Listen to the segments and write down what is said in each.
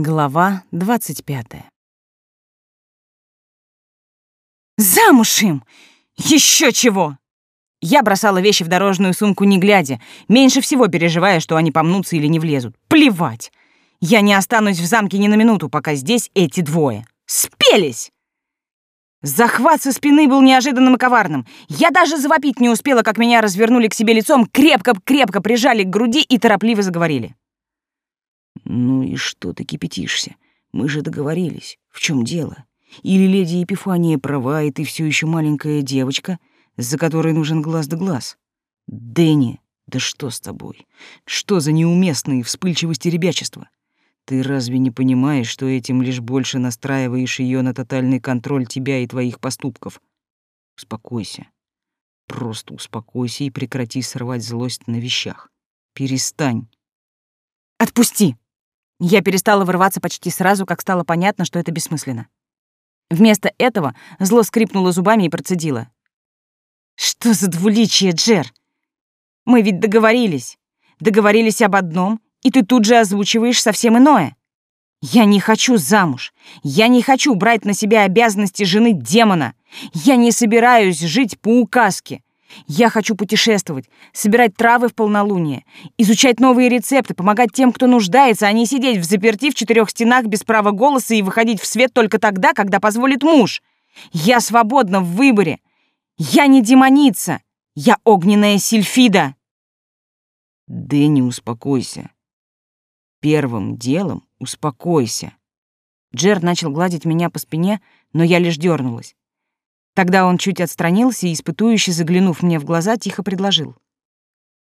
Глава двадцать пятая. Замуж им! Еще чего! Я бросала вещи в дорожную сумку не глядя, меньше всего переживая, что они помнутся или не влезут. Плевать! Я не останусь в замке ни на минуту, пока здесь эти двое. Спелись! Захват со спины был неожиданным и коварным. Я даже завопить не успела, как меня развернули к себе лицом, крепко-крепко прижали к груди и торопливо заговорили. «Ну и что ты кипятишься? Мы же договорились. В чем дело? Или леди Епифания права, и ты все еще маленькая девочка, за которой нужен глаз да глаз? Дэнни, да что с тобой? Что за неуместные вспыльчивости ребячества? Ты разве не понимаешь, что этим лишь больше настраиваешь ее на тотальный контроль тебя и твоих поступков? Успокойся. Просто успокойся и прекрати срывать злость на вещах. Перестань. Отпусти! Я перестала вырываться почти сразу, как стало понятно, что это бессмысленно. Вместо этого зло скрипнуло зубами и процедило. «Что за двуличие, Джер? Мы ведь договорились. Договорились об одном, и ты тут же озвучиваешь совсем иное. Я не хочу замуж. Я не хочу брать на себя обязанности жены демона. Я не собираюсь жить по указке. Я хочу путешествовать, собирать травы в полнолуние, изучать новые рецепты, помогать тем, кто нуждается, а не сидеть в заперти в четырех стенах без права голоса и выходить в свет только тогда, когда позволит муж. Я свободна в выборе. Я не демоница. Я огненная сильфида. Дэнни, успокойся. Первым делом успокойся. Джер начал гладить меня по спине, но я лишь дернулась. Тогда он чуть отстранился и, испытующе заглянув мне в глаза, тихо предложил.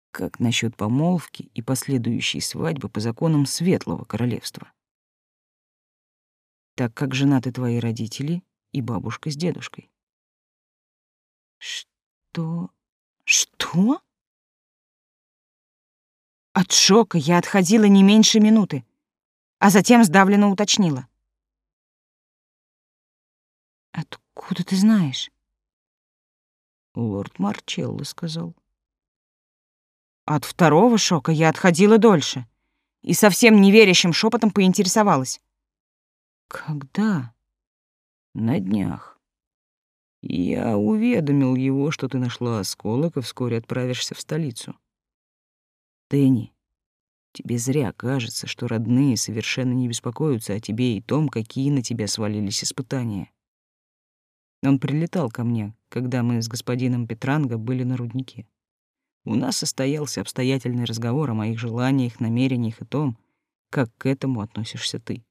«Как насчет помолвки и последующей свадьбы по законам Светлого Королевства? Так как женаты твои родители и бабушка с дедушкой». «Что? Что?» От шока я отходила не меньше минуты, а затем сдавленно уточнила. Откуда ты знаешь? Лорд Марчелло сказал. От второго шока я отходила дольше и совсем неверящим шепотом поинтересовалась. Когда? На днях. Я уведомил его, что ты нашла осколок и вскоре отправишься в столицу. Тенни, тебе зря кажется, что родные совершенно не беспокоятся о тебе и том, какие на тебя свалились испытания. Он прилетал ко мне, когда мы с господином Петранго были на руднике. У нас состоялся обстоятельный разговор о моих желаниях, намерениях и том, как к этому относишься ты.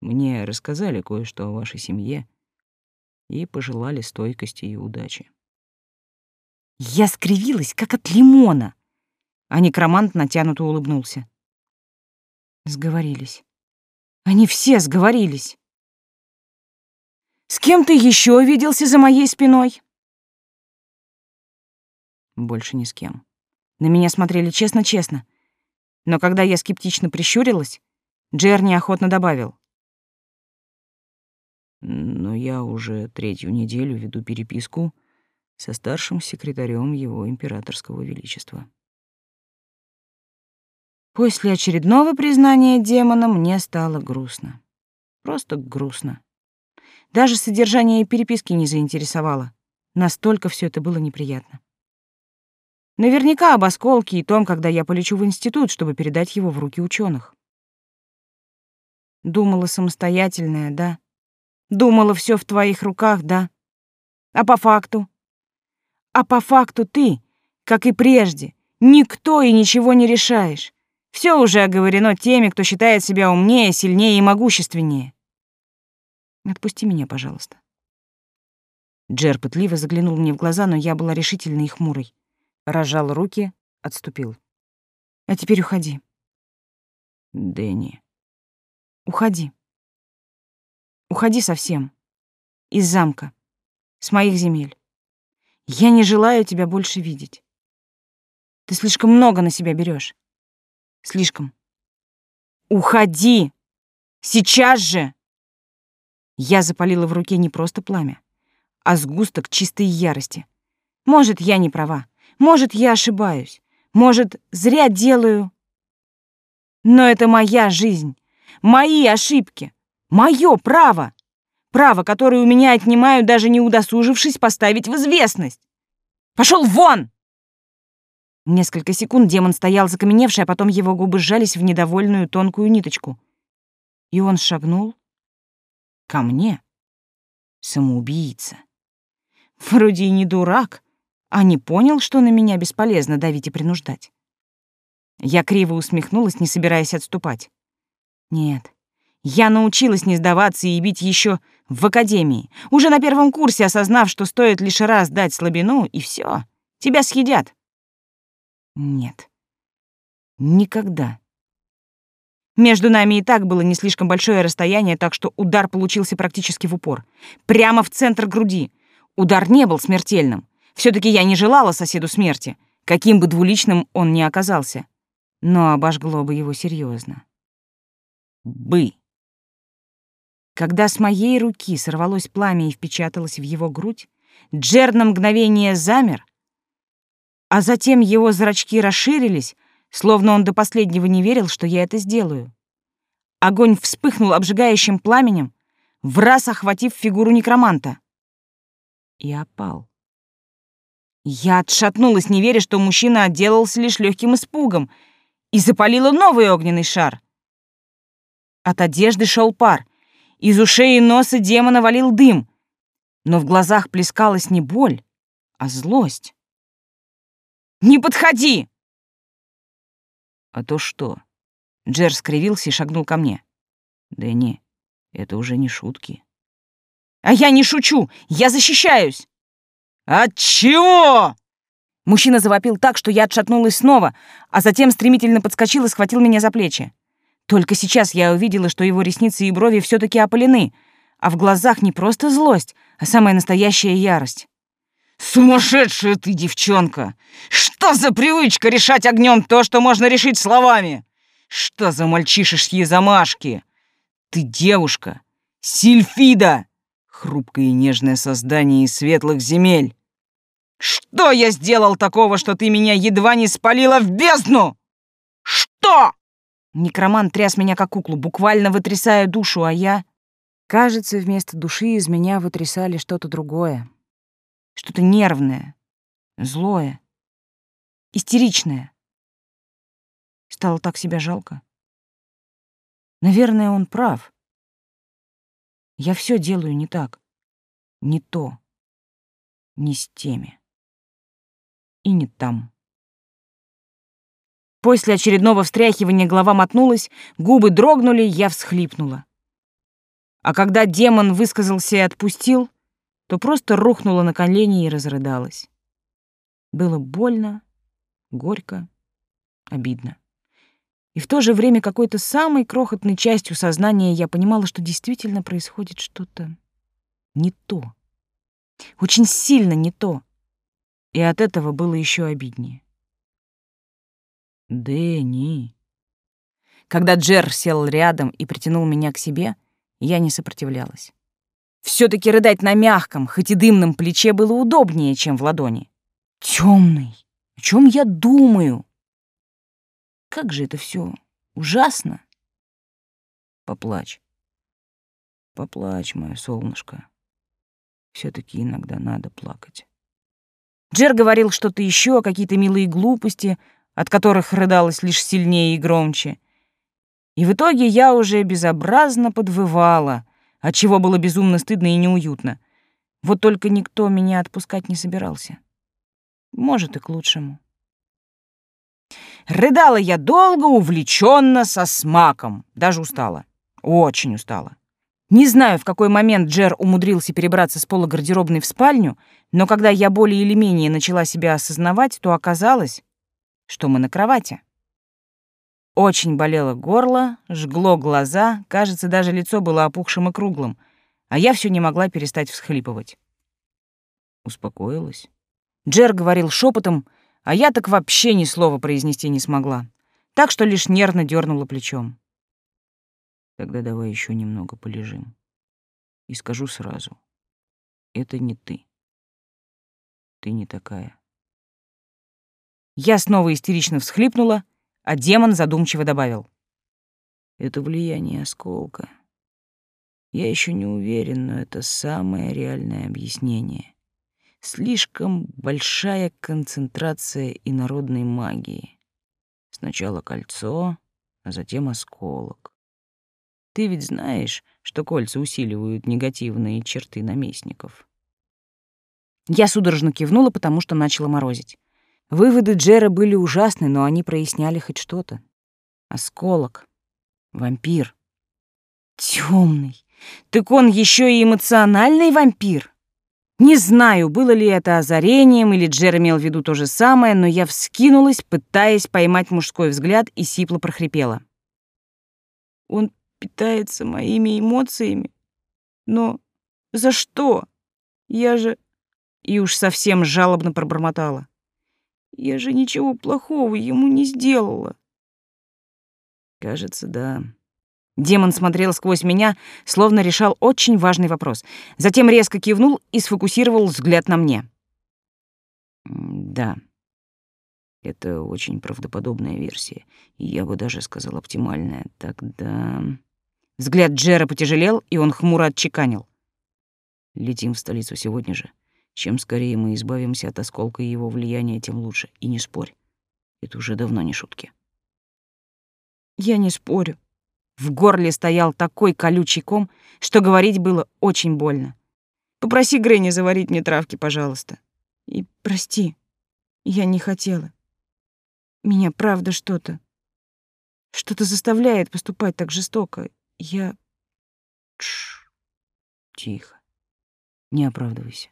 Мне рассказали кое-что о вашей семье и пожелали стойкости и удачи. Я скривилась, как от лимона, а некромант натянуто улыбнулся. Сговорились. Они все сговорились. С кем ты еще виделся за моей спиной? Больше ни с кем. На меня смотрели честно-честно. Но когда я скептично прищурилась, Джер неохотно добавил. Но я уже третью неделю веду переписку со старшим секретарем его императорского величества. После очередного признания демона мне стало грустно. Просто грустно. Даже содержание переписки не заинтересовало. Настолько все это было неприятно. Наверняка об осколке и том, когда я полечу в институт, чтобы передать его в руки ученых. Думала самостоятельная, да. Думала, все в твоих руках, да. А по факту? А по факту ты, как и прежде, никто и ничего не решаешь. Все уже оговорено теми, кто считает себя умнее, сильнее и могущественнее. Отпусти меня, пожалуйста. Джер пытливо заглянул мне в глаза, но я была решительной и хмурой. Разжал руки, отступил. А теперь уходи. Дэнни. Уходи. Уходи совсем. Из замка. С моих земель. Я не желаю тебя больше видеть. Ты слишком много на себя берешь. Слишком. Уходи! Сейчас же! Я запалила в руке не просто пламя, а сгусток чистой ярости. Может, я не права, может, я ошибаюсь, может, зря делаю. Но это моя жизнь, Мои ошибки. Мое право. Право, которое у меня отнимают, даже не удосужившись поставить в известность. Пошел вон! Несколько секунд демон стоял закаменевший, а потом его губы сжались в недовольную тонкую ниточку. И он шагнул ко мне. Самоубийца. Вроде и не дурак, а не понял, что на меня бесполезно давить и принуждать. Я криво усмехнулась, не собираясь отступать. Нет, я научилась не сдаваться и бить еще в академии, уже на первом курсе осознав, что стоит лишь раз дать слабину, и все, тебя съедят. Нет. Никогда. Между нами и так было не слишком большое расстояние, так что удар получился практически в упор. Прямо в центр груди. Удар не был смертельным. все таки я не желала соседу смерти, каким бы двуличным он ни оказался. Но обожгло бы его серьезно. Бы. Когда с моей руки сорвалось пламя и впечаталось в его грудь, Джер на мгновение замер, а затем его зрачки расширились, словно он до последнего не верил, что я это сделаю. Огонь вспыхнул обжигающим пламенем, в раз охватив фигуру некроманта. И опал. Я отшатнулась, не веря, что мужчина отделался лишь легким испугом, и запалила новый огненный шар. От одежды шел пар, из ушей и носа демона валил дым, но в глазах плескалась не боль, а злость. Не подходи!» «А то что?» Джер скривился и шагнул ко мне. «Дэнни, это уже не шутки». «А я не шучу! Я защищаюсь!» «От чего?» Мужчина завопил так, что я отшатнулась снова, а затем стремительно подскочил и схватил меня за плечи. Только сейчас я увидела, что его ресницы и брови все таки опалены, а в глазах не просто злость, а самая настоящая ярость. «Сумасшедшая ты, девчонка! Что за привычка решать огнем то, что можно решить словами? Что за мальчишеские замашки? Ты девушка, Сильфида, хрупкое и нежное создание из светлых земель. Что я сделал такого, что ты меня едва не спалила в бездну? Что?» Некроман тряс меня как куклу, буквально вытрясая душу, а я... Кажется, вместо души из меня вытрясали что-то другое что-то нервное, злое, истеричное. Стало так себя жалко. Наверное, он прав. Я все делаю не так, не то, не с теми и не там. После очередного встряхивания голова мотнулась, губы дрогнули, я всхлипнула. А когда демон высказался и отпустил, то просто рухнула на колени и разрыдалась. Было больно, горько, обидно. И в то же время какой-то самой крохотной частью сознания я понимала, что действительно происходит что-то не то. Очень сильно не то. И от этого было еще обиднее. «Дэнни...» Когда Джер сел рядом и притянул меня к себе, я не сопротивлялась все таки рыдать на мягком, хоть и дымном плече было удобнее, чем в ладони. Темный, о чем я думаю? Как же это все ужасно. Поплачь. Поплачь, мое солнышко. все таки иногда надо плакать. Джер говорил что-то еще, какие-то милые глупости, от которых рыдалось лишь сильнее и громче. И в итоге я уже безобразно подвывала — отчего было безумно стыдно и неуютно. Вот только никто меня отпускать не собирался. Может, и к лучшему. Рыдала я долго, увлеченно, со смаком. Даже устала. Очень устала. Не знаю, в какой момент Джер умудрился перебраться с пола гардеробной в спальню, но когда я более или менее начала себя осознавать, то оказалось, что мы на кровати. Очень болело горло, жгло глаза, кажется, даже лицо было опухшим и круглым, а я все не могла перестать всхлипывать. Успокоилась. Джер говорил шепотом, а я так вообще ни слова произнести не смогла, так что лишь нервно дернула плечом. Тогда давай еще немного полежим. И скажу сразу, это не ты. Ты не такая. Я снова истерично всхлипнула, а демон задумчиво добавил. Это влияние осколка. Я еще не уверен, но это самое реальное объяснение. Слишком большая концентрация инородной магии. Сначала кольцо, а затем осколок. Ты ведь знаешь, что кольца усиливают негативные черты наместников. Я судорожно кивнула, потому что начала морозить. Выводы Джера были ужасны, но они проясняли хоть что-то. Осколок. Вампир. Темный. Так он еще и эмоциональный вампир. Не знаю, было ли это озарением или Джер имел в виду то же самое, но я вскинулась, пытаясь поймать мужской взгляд, и сипло прохрипела. Он питается моими эмоциями. Но за что? Я же... И уж совсем жалобно пробормотала. Я же ничего плохого ему не сделала. Кажется, да. Демон смотрел сквозь меня, словно решал очень важный вопрос. Затем резко кивнул и сфокусировал взгляд на мне. Да. Это очень правдоподобная версия, и я бы даже сказал оптимальная. Тогда взгляд Джера потяжелел, и он хмуро отчеканил: "Летим в столицу сегодня же. Чем скорее мы избавимся от осколка и его влияния, тем лучше. И не спорь. Это уже давно не шутки". Я не спорю. В горле стоял такой колючий ком, что говорить было очень больно. Попроси Грэнни заварить мне травки, пожалуйста. И прости, я не хотела. Меня правда что-то... Что-то заставляет поступать так жестоко. Я... Тш. Тихо. Не оправдывайся.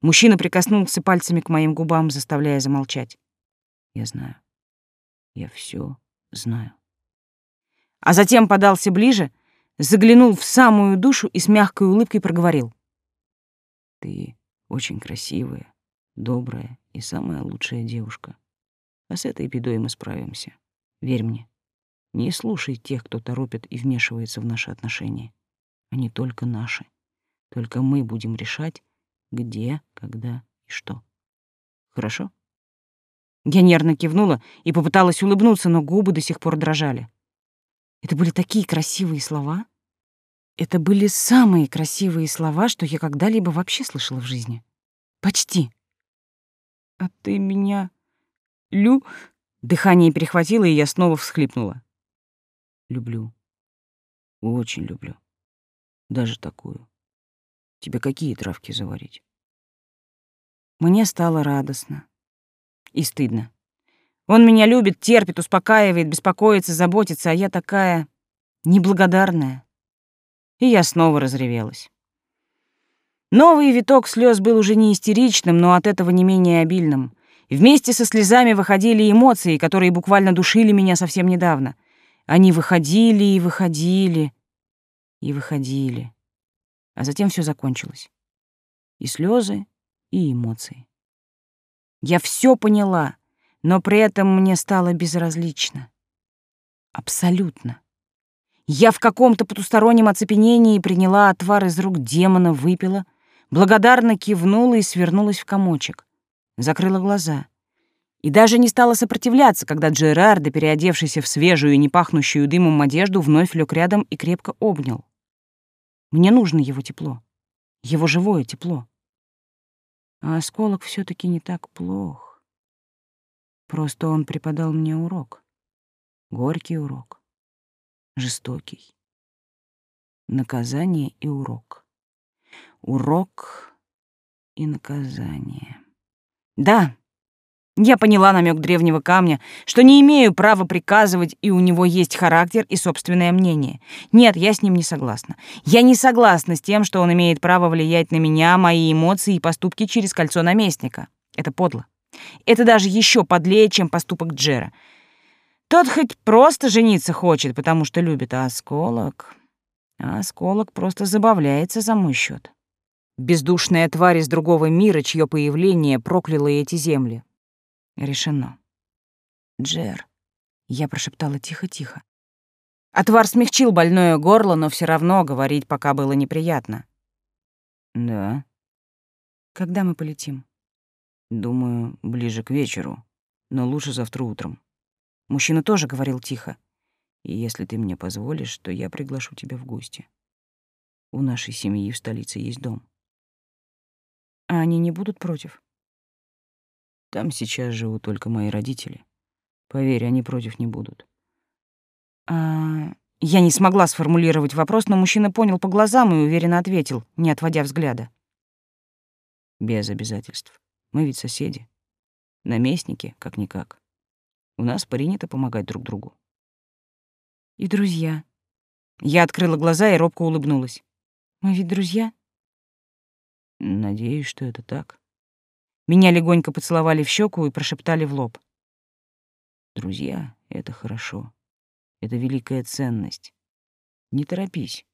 Мужчина прикоснулся пальцами к моим губам, заставляя замолчать. Я знаю. Я все знаю а затем подался ближе, заглянул в самую душу и с мягкой улыбкой проговорил. «Ты очень красивая, добрая и самая лучшая девушка. А с этой бедой мы справимся. Верь мне. Не слушай тех, кто торопит и вмешивается в наши отношения. Они только наши. Только мы будем решать, где, когда и что. Хорошо?» Я нервно кивнула и попыталась улыбнуться, но губы до сих пор дрожали. Это были такие красивые слова. Это были самые красивые слова, что я когда-либо вообще слышала в жизни. Почти. А ты меня... Лю... Дыхание перехватило, и я снова всхлипнула. Люблю. Очень люблю. Даже такую. Тебе какие травки заварить? Мне стало радостно и стыдно. Он меня любит, терпит, успокаивает, беспокоится, заботится, а я такая неблагодарная. И я снова разревелась. Новый виток слез был уже не истеричным, но от этого не менее обильным. Вместе со слезами выходили эмоции, которые буквально душили меня совсем недавно. Они выходили и выходили, и выходили. А затем все закончилось. И слезы, и эмоции. Я все поняла — но при этом мне стало безразлично. Абсолютно. Я в каком-то потустороннем оцепенении приняла отвар из рук демона, выпила, благодарно кивнула и свернулась в комочек. Закрыла глаза. И даже не стала сопротивляться, когда Джерардо, переодевшийся в свежую и не пахнущую дымом одежду, вновь лег рядом и крепко обнял. Мне нужно его тепло, его живое тепло. А осколок все таки не так плох. Просто он преподал мне урок. Горький урок. Жестокий. Наказание и урок. Урок и наказание. Да, я поняла намек древнего камня, что не имею права приказывать, и у него есть характер и собственное мнение. Нет, я с ним не согласна. Я не согласна с тем, что он имеет право влиять на меня, мои эмоции и поступки через кольцо наместника. Это подло. Это даже еще подлее, чем поступок Джера. Тот хоть просто жениться хочет, потому что любит, а осколок... А осколок просто забавляется за мой счет. Бездушная тварь из другого мира, чье появление прокляло эти земли. Решено. Джер. Я прошептала тихо-тихо. Отвар смягчил больное горло, но все равно говорить пока было неприятно. Да. Когда мы полетим? Думаю, ближе к вечеру, но лучше завтра утром. Мужчина тоже говорил тихо. И если ты мне позволишь, то я приглашу тебя в гости. У нашей семьи в столице есть дом. А они не будут против? Там сейчас живут только мои родители. Поверь, они против не будут. А... Я не смогла сформулировать вопрос, но мужчина понял по глазам и уверенно ответил, не отводя взгляда. Без обязательств. Мы ведь соседи. Наместники, как-никак. У нас принято помогать друг другу. И друзья. Я открыла глаза и робко улыбнулась. Мы ведь друзья? Надеюсь, что это так. Меня легонько поцеловали в щеку и прошептали в лоб. Друзья — это хорошо. Это великая ценность. Не торопись.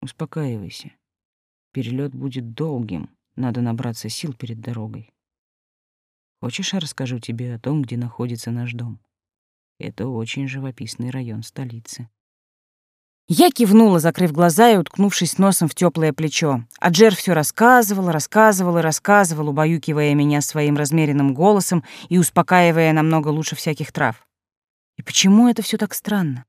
Успокаивайся. Перелет будет долгим. Надо набраться сил перед дорогой. Хочешь, я расскажу тебе о том, где находится наш дом? Это очень живописный район столицы. Я кивнула, закрыв глаза и уткнувшись носом в теплое плечо. А Джер все рассказывал, рассказывал и рассказывал, убаюкивая меня своим размеренным голосом и успокаивая намного лучше всяких трав. И почему это все так странно?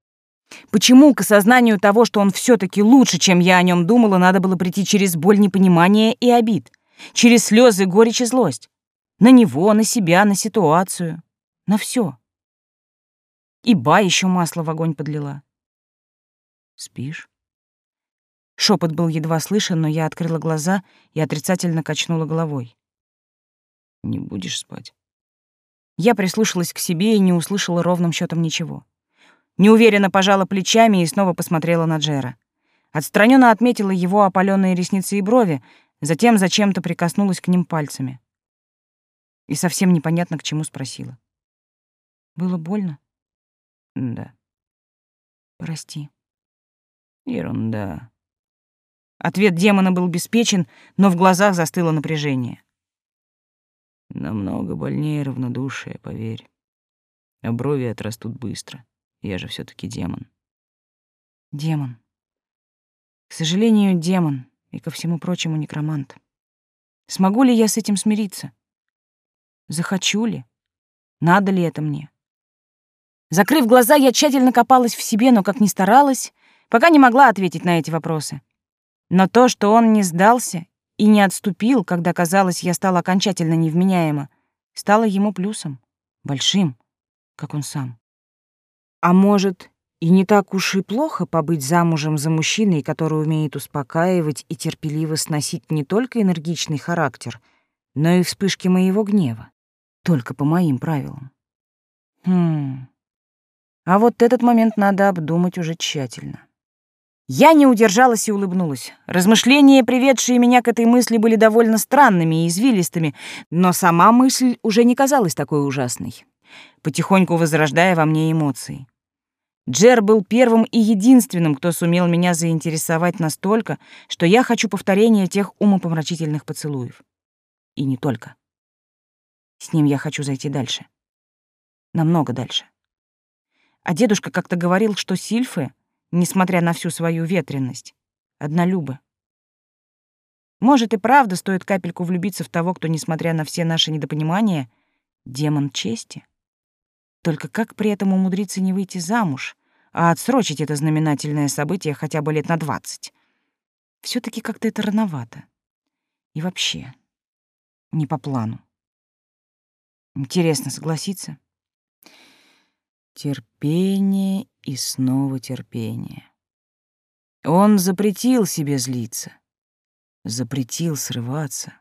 Почему к осознанию того, что он все таки лучше, чем я о нем думала, надо было прийти через боль непонимания и обид, через слезы, горечь и злость? На него, на себя, на ситуацию, на все. И ба еще масло в огонь подлила. Спишь? Шепот был едва слышен, но я открыла глаза и отрицательно качнула головой. Не будешь спать? Я прислушалась к себе и не услышала ровным счетом ничего. Неуверенно пожала плечами и снова посмотрела на Джера. Отстраненно отметила его опаленные ресницы и брови, затем зачем-то прикоснулась к ним пальцами. И совсем непонятно, к чему спросила. Было больно? Да. Прости. Ерунда. Ответ демона был беспечен, но в глазах застыло напряжение. Намного больнее равнодушие, поверь. А брови отрастут быстро. Я же все таки демон. Демон. К сожалению, демон, и ко всему прочему некромант. Смогу ли я с этим смириться? Захочу ли? Надо ли это мне? Закрыв глаза, я тщательно копалась в себе, но как ни старалась, пока не могла ответить на эти вопросы. Но то, что он не сдался и не отступил, когда, казалось, я стала окончательно невменяема, стало ему плюсом, большим, как он сам. А может, и не так уж и плохо побыть замужем за мужчиной, который умеет успокаивать и терпеливо сносить не только энергичный характер, но и вспышки моего гнева, только по моим правилам. Хм. А вот этот момент надо обдумать уже тщательно. Я не удержалась и улыбнулась. Размышления, приведшие меня к этой мысли, были довольно странными и извилистыми, но сама мысль уже не казалась такой ужасной, потихоньку возрождая во мне эмоции. Джер был первым и единственным, кто сумел меня заинтересовать настолько, что я хочу повторения тех умопомрачительных поцелуев. И не только. С ним я хочу зайти дальше. Намного дальше. А дедушка как-то говорил, что сильфы несмотря на всю свою ветренность. Однолюбы. Может, и правда стоит капельку влюбиться в того, кто, несмотря на все наши недопонимания, демон чести? Только как при этом умудриться не выйти замуж, а отсрочить это знаменательное событие хотя бы лет на двадцать? все таки как-то это рановато. И вообще, не по плану. Интересно, согласиться? Терпение и снова терпение. Он запретил себе злиться, запретил срываться,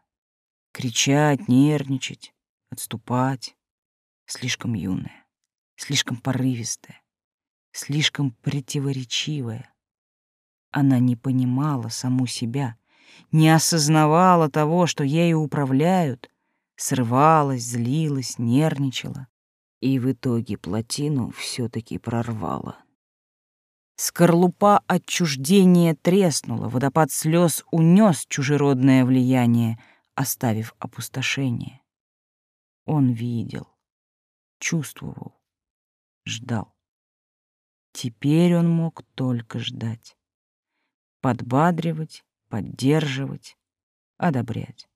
кричать, нервничать, отступать. Слишком юная, слишком порывистая, слишком противоречивая. Она не понимала саму себя, не осознавала того, что ею управляют, срывалась, злилась, нервничала и в итоге плотину все таки прорвало. Скорлупа отчуждения треснула, водопад слез унес чужеродное влияние, оставив опустошение. Он видел, чувствовал, ждал. Теперь он мог только ждать, подбадривать, поддерживать, одобрять.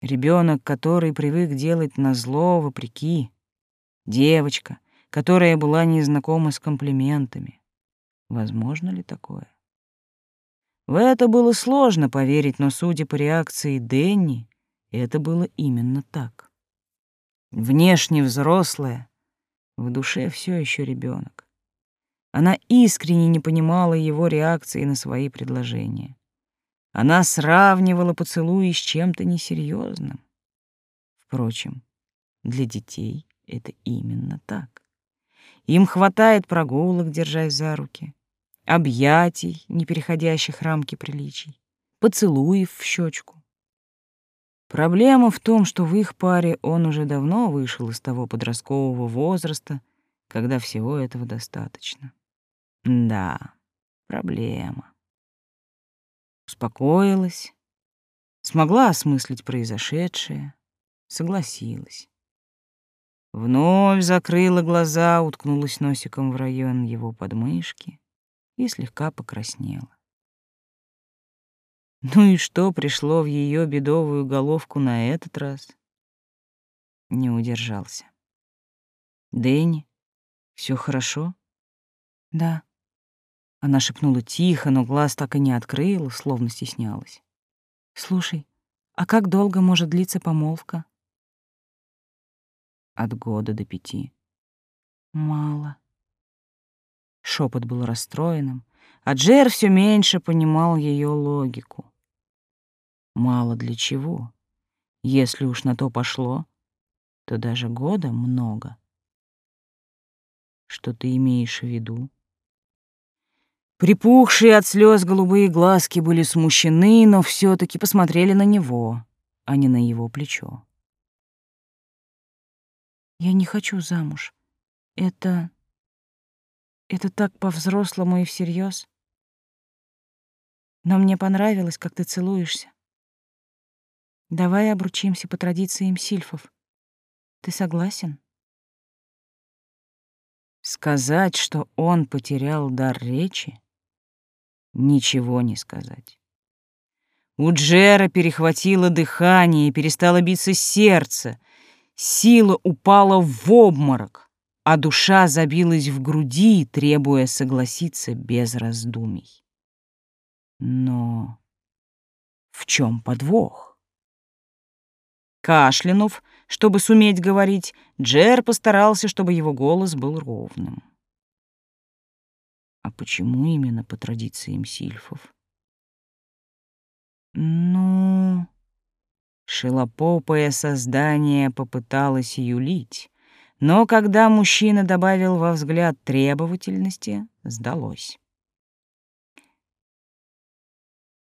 Ребенок, который привык делать назло вопреки, Девочка, которая была незнакома с комплиментами. Возможно ли такое? В это было сложно поверить, но, судя по реакции Дэнни, это было именно так. Внешне взрослая, в душе все еще ребенок. Она искренне не понимала его реакции на свои предложения. Она сравнивала поцелуи с чем-то несерьезным. Впрочем, для детей это именно так. Им хватает прогулок, держась за руки, объятий, не переходящих рамки приличий, поцелуев в щечку. Проблема в том, что в их паре он уже давно вышел из того подросткового возраста, когда всего этого достаточно. Да, проблема. Успокоилась, смогла осмыслить произошедшее, согласилась. Вновь закрыла глаза, уткнулась носиком в район его подмышки и слегка покраснела. Ну и что пришло в ее бедовую головку на этот раз? Не удержался. Дэнни, все хорошо? Да. Она шепнула тихо, но глаз так и не открыла, словно стеснялась. Слушай, а как долго может длиться помолвка? От года до пяти. Мало. Шепот был расстроенным, а Джер все меньше понимал ее логику. Мало для чего. Если уж на то пошло, то даже года много. Что ты имеешь в виду? Припухшие от слез голубые глазки были смущены, но все таки посмотрели на него, а не на его плечо. «Я не хочу замуж. Это... это так по-взрослому и всерьез. Но мне понравилось, как ты целуешься. Давай обручимся по традициям сильфов. Ты согласен? Сказать, что он потерял дар речи, ничего не сказать. У Джера перехватило дыхание, перестало биться сердце, сила упала в обморок, а душа забилась в груди, требуя согласиться без раздумий. Но в чем подвох? Кашлянув, чтобы суметь говорить, Джер постарался, чтобы его голос был ровным. А почему именно по традициям сильфов? Ну, шелопопое создание попыталось юлить, но когда мужчина добавил во взгляд требовательности, сдалось.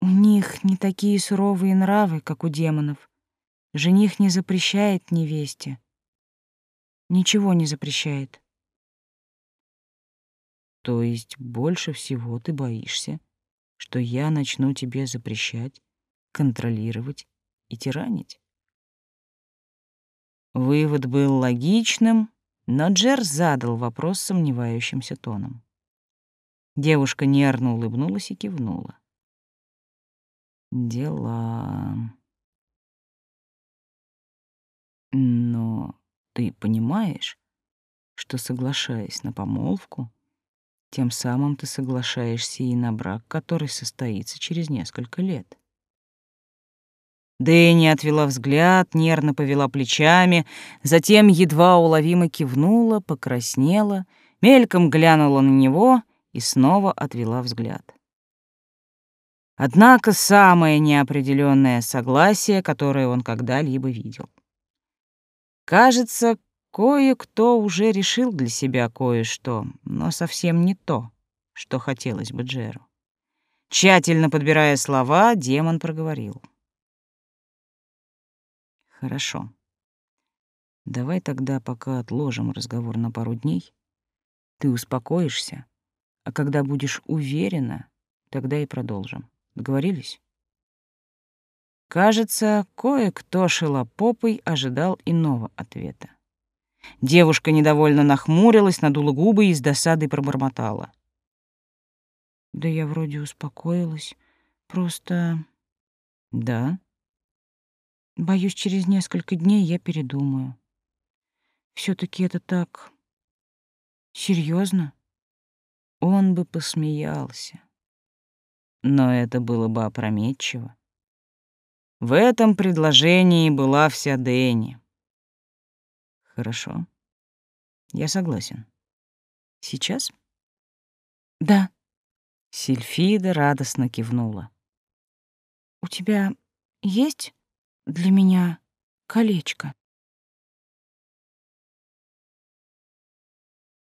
У них не такие суровые нравы, как у демонов. Жених не запрещает невесте. Ничего не запрещает. То есть больше всего ты боишься, что я начну тебе запрещать, контролировать и тиранить? Вывод был логичным, но Джер задал вопрос сомневающимся тоном. Девушка нервно улыбнулась и кивнула. «Дела...» Но ты понимаешь, что, соглашаясь на помолвку, тем самым ты соглашаешься и на брак, который состоится через несколько лет. Дэнни отвела взгляд, нервно повела плечами, затем едва уловимо кивнула, покраснела, мельком глянула на него и снова отвела взгляд. Однако самое неопределенное согласие, которое он когда-либо видел. Кажется, кое-кто уже решил для себя кое-что, но совсем не то, что хотелось бы Джеру. Тщательно подбирая слова, демон проговорил. «Хорошо. Давай тогда пока отложим разговор на пару дней. Ты успокоишься, а когда будешь уверена, тогда и продолжим. Договорились?» Кажется, кое-кто шелопопой ожидал иного ответа. Девушка недовольно нахмурилась, надула губы и с досадой пробормотала. «Да я вроде успокоилась. Просто...» «Да?» «Боюсь, через несколько дней я передумаю. все таки это так Серьезно? Он бы посмеялся. Но это было бы опрометчиво. В этом предложении была вся Дэнни. Хорошо. Я согласен. Сейчас? Да. Сильфида радостно кивнула. У тебя есть для меня колечко?